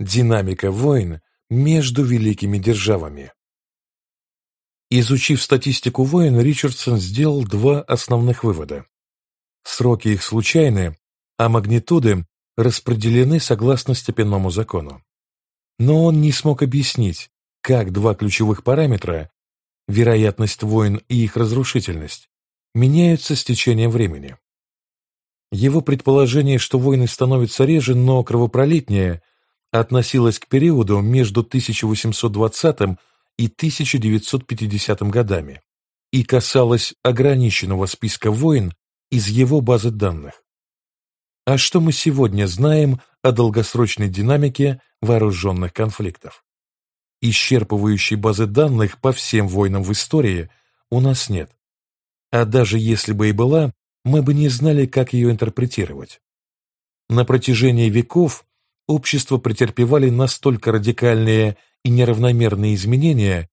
Динамика войн между великими державами. Изучив статистику войн, Ричардсон сделал два основных вывода. Сроки их случайны, а магнитуды распределены согласно степенному закону. Но он не смог объяснить, как два ключевых параметра – вероятность войн и их разрушительность – меняются с течением времени. Его предположение, что войны становятся реже, но кровопролитнее – относилась к периоду между 1820 и 1950 годами и касалась ограниченного списка войн из его базы данных. А что мы сегодня знаем о долгосрочной динамике вооруженных конфликтов? Исчерпывающей базы данных по всем войнам в истории у нас нет. А даже если бы и была, мы бы не знали, как ее интерпретировать. На протяжении веков общества претерпевали настолько радикальные и неравномерные изменения,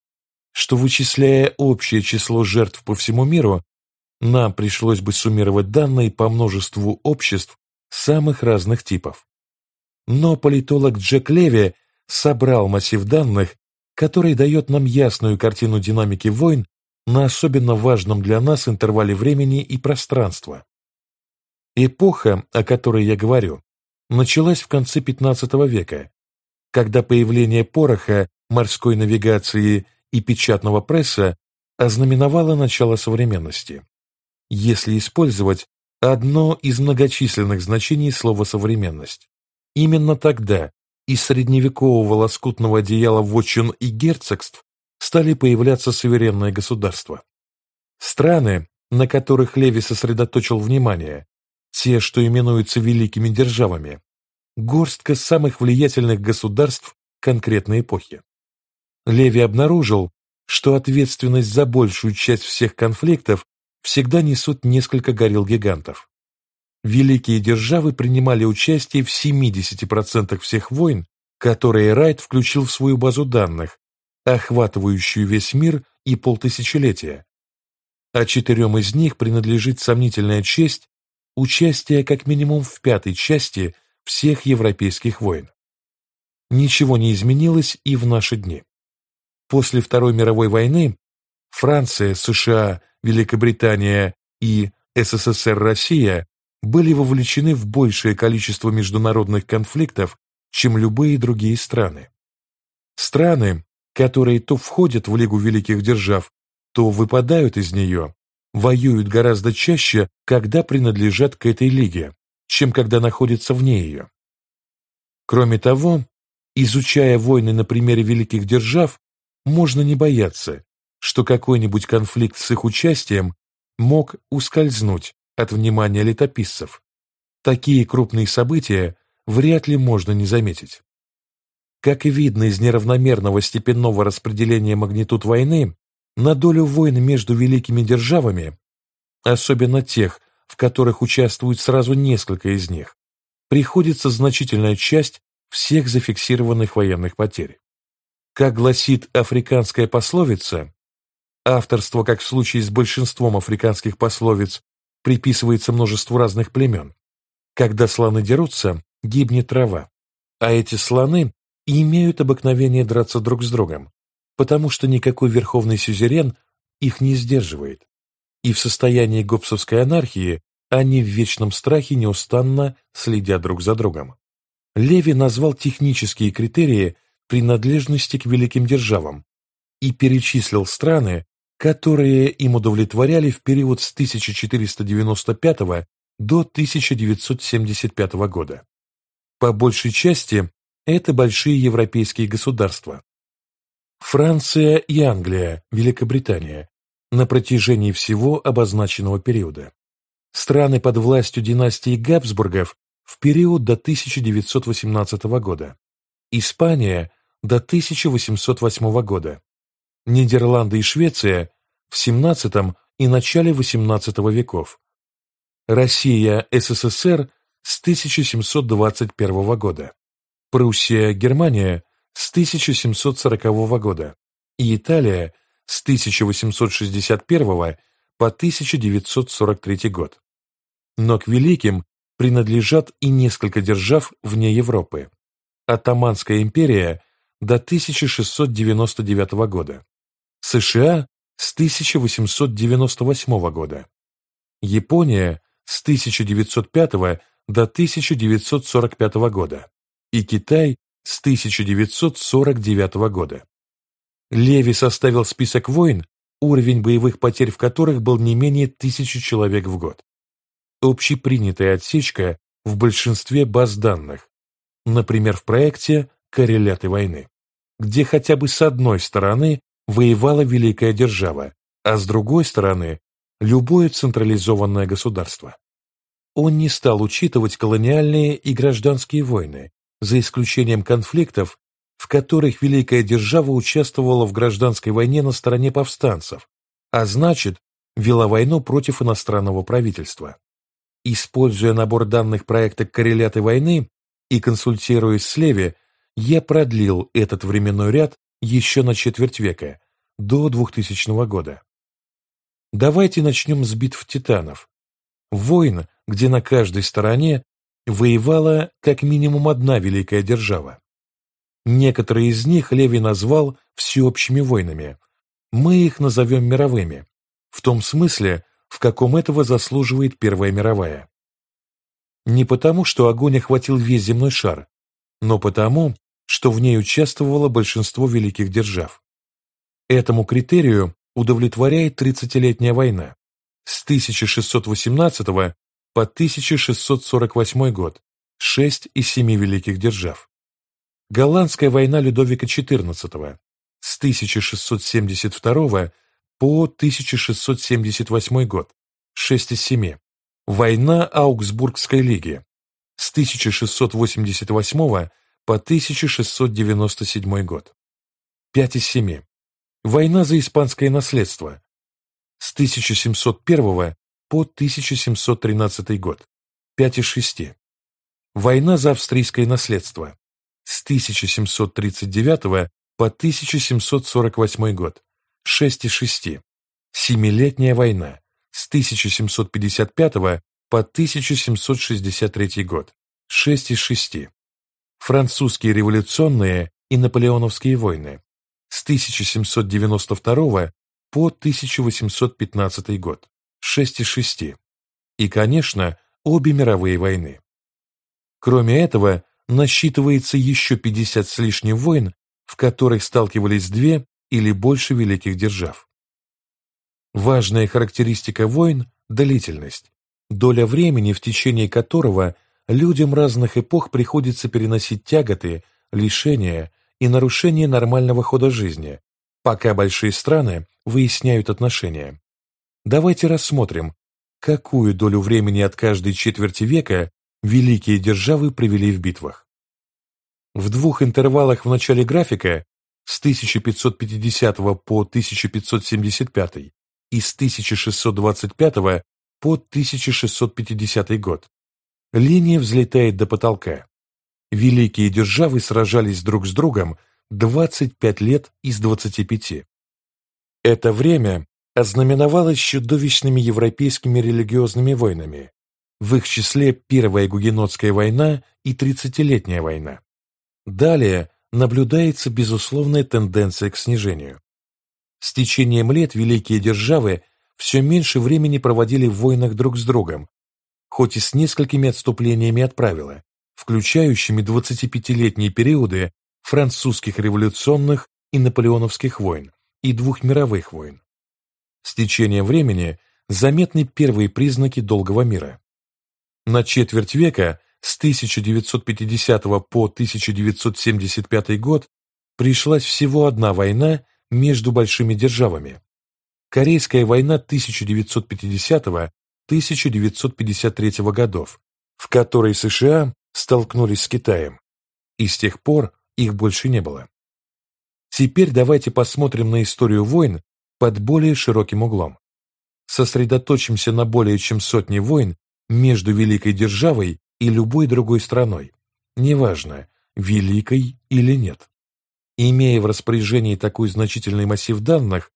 что, вычисляя общее число жертв по всему миру, нам пришлось бы суммировать данные по множеству обществ самых разных типов. Но политолог Джек Леви собрал массив данных, который дает нам ясную картину динамики войн на особенно важном для нас интервале времени и пространства. Эпоха, о которой я говорю, началась в конце XV века, когда появление пороха, морской навигации и печатного пресса ознаменовало начало современности. Если использовать одно из многочисленных значений слова «современность», именно тогда из средневекового лоскутного одеяла вотчин и герцогств стали появляться суверенные государства. Страны, на которых Леви сосредоточил внимание, те, что именуются великими державами, горстка самых влиятельных государств конкретной эпохи. Леви обнаружил, что ответственность за большую часть всех конфликтов всегда несут несколько горил-гигантов. Великие державы принимали участие в 70% всех войн, которые Райт включил в свою базу данных, охватывающую весь мир и полтысячелетия. А четырем из них принадлежит сомнительная честь участия как минимум в пятой части всех европейских войн. Ничего не изменилось и в наши дни. После Второй мировой войны Франция, США, Великобритания и СССР-Россия были вовлечены в большее количество международных конфликтов, чем любые другие страны. Страны, которые то входят в Лигу Великих Держав, то выпадают из нее, воюют гораздо чаще, когда принадлежат к этой лиге, чем когда находятся вне ее. Кроме того, изучая войны на примере великих держав, можно не бояться, что какой-нибудь конфликт с их участием мог ускользнуть от внимания летописцев. Такие крупные события вряд ли можно не заметить. Как и видно из неравномерного степенного распределения магнитуд войны, на долю войн между великими державами, особенно тех, в которых участвуют сразу несколько из них, приходится значительная часть всех зафиксированных военных потерь. Как гласит африканская пословица, авторство, как в случае с большинством африканских пословиц, приписывается множеству разных племен. Когда слоны дерутся, гибнет трава, а эти слоны имеют обыкновение драться друг с другом, потому что никакой верховный сюзерен их не сдерживает и в состоянии гопсовской анархии они в вечном страхе неустанно следят друг за другом. Леви назвал технические критерии принадлежности к великим державам и перечислил страны, которые им удовлетворяли в период с 1495 до 1975 года. По большей части это большие европейские государства. Франция и Англия, Великобритания, на протяжении всего обозначенного периода. Страны под властью династии Габсбургов в период до 1918 года. Испания до 1808 года. Нидерланды и Швеция в XVII и начале XVIII веков. Россия, СССР с 1721 года. Пруссия, Германия с 1740 года. И Италия с 1861 по 1943 год. Но к великим принадлежат и несколько держав вне Европы. Оттоманская империя до 1699 года, США с 1898 года, Япония с 1905 до 1945 года и Китай с 1949 года. Леви составил список войн, уровень боевых потерь в которых был не менее тысячи человек в год. Общепринятая отсечка в большинстве баз данных, например, в проекте «Корреляты войны», где хотя бы с одной стороны воевала великая держава, а с другой стороны – любое централизованное государство. Он не стал учитывать колониальные и гражданские войны, за исключением конфликтов, в которых Великая Держава участвовала в гражданской войне на стороне повстанцев, а значит, вела войну против иностранного правительства. Используя набор данных проекта «Корреляты войны» и консультируясь с Леви, я продлил этот временной ряд еще на четверть века, до 2000 года. Давайте начнем с битв титанов. Войн, где на каждой стороне воевала как минимум одна великая держава. Некоторые из них Леви назвал всеобщими войнами. Мы их назовем мировыми, в том смысле, в каком этого заслуживает Первая мировая. Не потому, что огонь охватил весь земной шар, но потому, что в ней участвовало большинство великих держав. Этому критерию удовлетворяет Тридцатилетняя война с 1618 по 1648 год, шесть из семи великих держав. Голландская война Людовика XIV с 1672 по 1678 год, шесть из семи. Война Аугсбургской лиги с 1688 по 1697 год, пять из семи. Война за испанское наследство с 1701 по 1713 год, 5 из 6. Война за австрийское наследство. С 1739 по 1748 год, 6 из 6. Семилетняя война. С 1755 по 1763 год, 6 из 6. Французские революционные и наполеоновские войны. С 1792 по 1815 год, 6 из 6. И, конечно, обе мировые войны. Кроме этого, насчитывается еще 50 с лишним войн, в которых сталкивались две или больше великих держав. Важная характеристика войн – длительность, доля времени, в течение которого людям разных эпох приходится переносить тяготы, лишения и нарушения нормального хода жизни, пока большие страны выясняют отношения. Давайте рассмотрим, какую долю времени от каждой четверти века великие державы провели в битвах. В двух интервалах в начале графика с 1550 по 1575 и с 1625 по 1650 год линия взлетает до потолка. Великие державы сражались друг с другом 25 лет из 25. Это время ознаменовалась чудовищными европейскими религиозными войнами, в их числе Первая Гугенотская война и Тридцатилетняя война. Далее наблюдается безусловная тенденция к снижению. С течением лет великие державы все меньше времени проводили в войнах друг с другом, хоть и с несколькими отступлениями от правила, включающими 25-летние периоды французских революционных и наполеоновских войн и двух мировых войн. С течением времени заметны первые признаки долгого мира. На четверть века с 1950 по 1975 год пришлась всего одна война между большими державами. Корейская война 1950-1953 годов, в которой США столкнулись с Китаем, и с тех пор их больше не было. Теперь давайте посмотрим на историю войн под более широким углом. Сосредоточимся на более чем сотне войн между великой державой и любой другой страной, неважно, великой или нет. Имея в распоряжении такой значительный массив данных,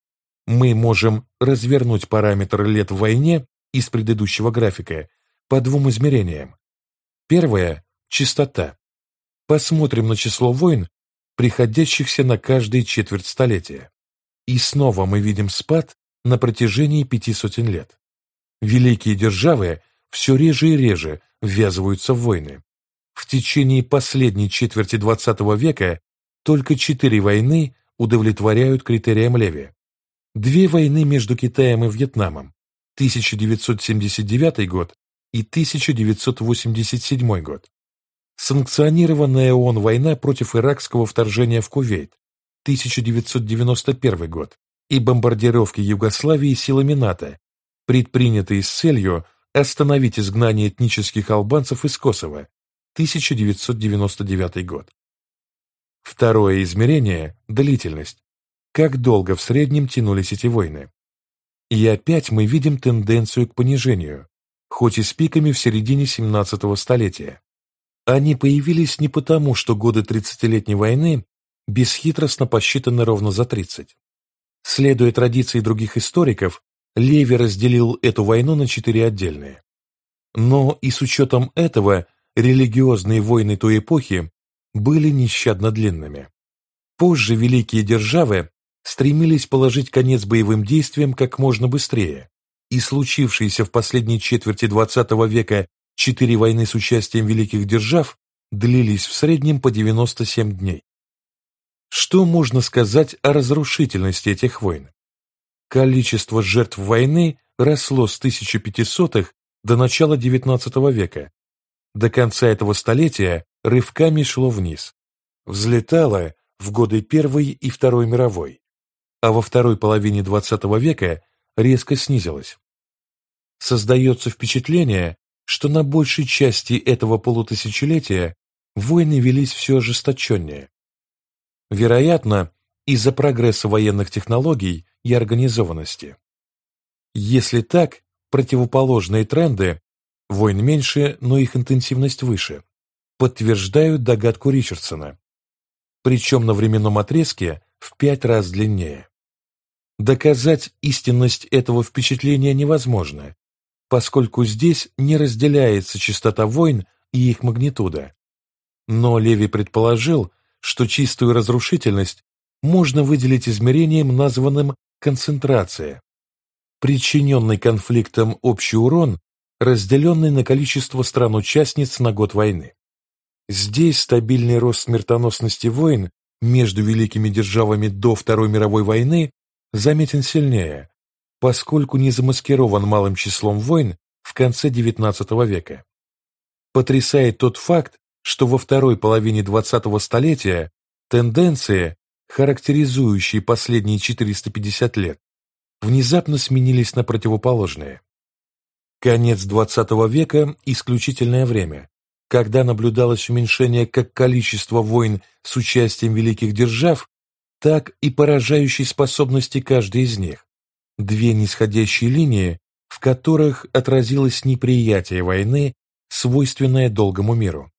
мы можем развернуть параметр лет в войне из предыдущего графика по двум измерениям. Первое – частота. Посмотрим на число войн, приходящихся на каждые четверть столетия. И снова мы видим спад на протяжении пяти сотен лет. Великие державы все реже и реже ввязываются в войны. В течение последней четверти XX века только четыре войны удовлетворяют критериям Леви. Две войны между Китаем и Вьетнамом, 1979 год и 1987 год. Санкционированная ООН война против иракского вторжения в Кувейт, 1991 год, и бомбардировки Югославии силами НАТО, предпринятые с целью остановить изгнание этнических албанцев из Косово, 1999 год. Второе измерение – длительность. Как долго в среднем тянулись эти войны? И опять мы видим тенденцию к понижению, хоть и с пиками в середине 17-го столетия. Они появились не потому, что годы 30-летней войны бесхитростно посчитаны ровно за 30. Следуя традиции других историков, Леви разделил эту войну на четыре отдельные. Но и с учетом этого религиозные войны той эпохи были нещадно длинными. Позже великие державы стремились положить конец боевым действиям как можно быстрее, и случившиеся в последней четверти XX века четыре войны с участием великих держав длились в среднем по 97 дней. Что можно сказать о разрушительности этих войн? Количество жертв войны росло с 1500-х до начала XIX века. До конца этого столетия рывками шло вниз. Взлетало в годы Первой и Второй мировой, а во второй половине XX века резко снизилось. Создается впечатление, что на большей части этого полутысячелетия войны велись все ожесточеннее. Вероятно, из-за прогресса военных технологий и организованности. Если так, противоположные тренды – войн меньше, но их интенсивность выше – подтверждают догадку Ричардсона, причем на временном отрезке в пять раз длиннее. Доказать истинность этого впечатления невозможно, поскольку здесь не разделяется частота войн и их магнитуда. Но Леви предположил, что чистую разрушительность можно выделить измерением, названным концентрация, причиненный конфликтом общий урон, разделенный на количество стран-участниц на год войны. Здесь стабильный рост смертоносности войн между великими державами до Второй мировой войны заметен сильнее, поскольку не замаскирован малым числом войн в конце XIX века. Потрясает тот факт, что во второй половине XX столетия тенденции, характеризующие последние 450 лет, внезапно сменились на противоположные. Конец XX века – исключительное время, когда наблюдалось уменьшение как количества войн с участием великих держав, так и поражающей способности каждой из них две нисходящие линии, в которых отразилось неприятие войны, свойственное долгому миру.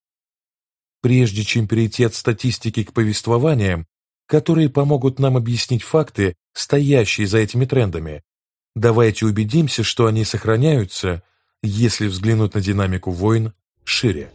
Прежде чем перейти от статистики к повествованиям, которые помогут нам объяснить факты, стоящие за этими трендами, давайте убедимся, что они сохраняются, если взглянуть на динамику войн шире.